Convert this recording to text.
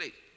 3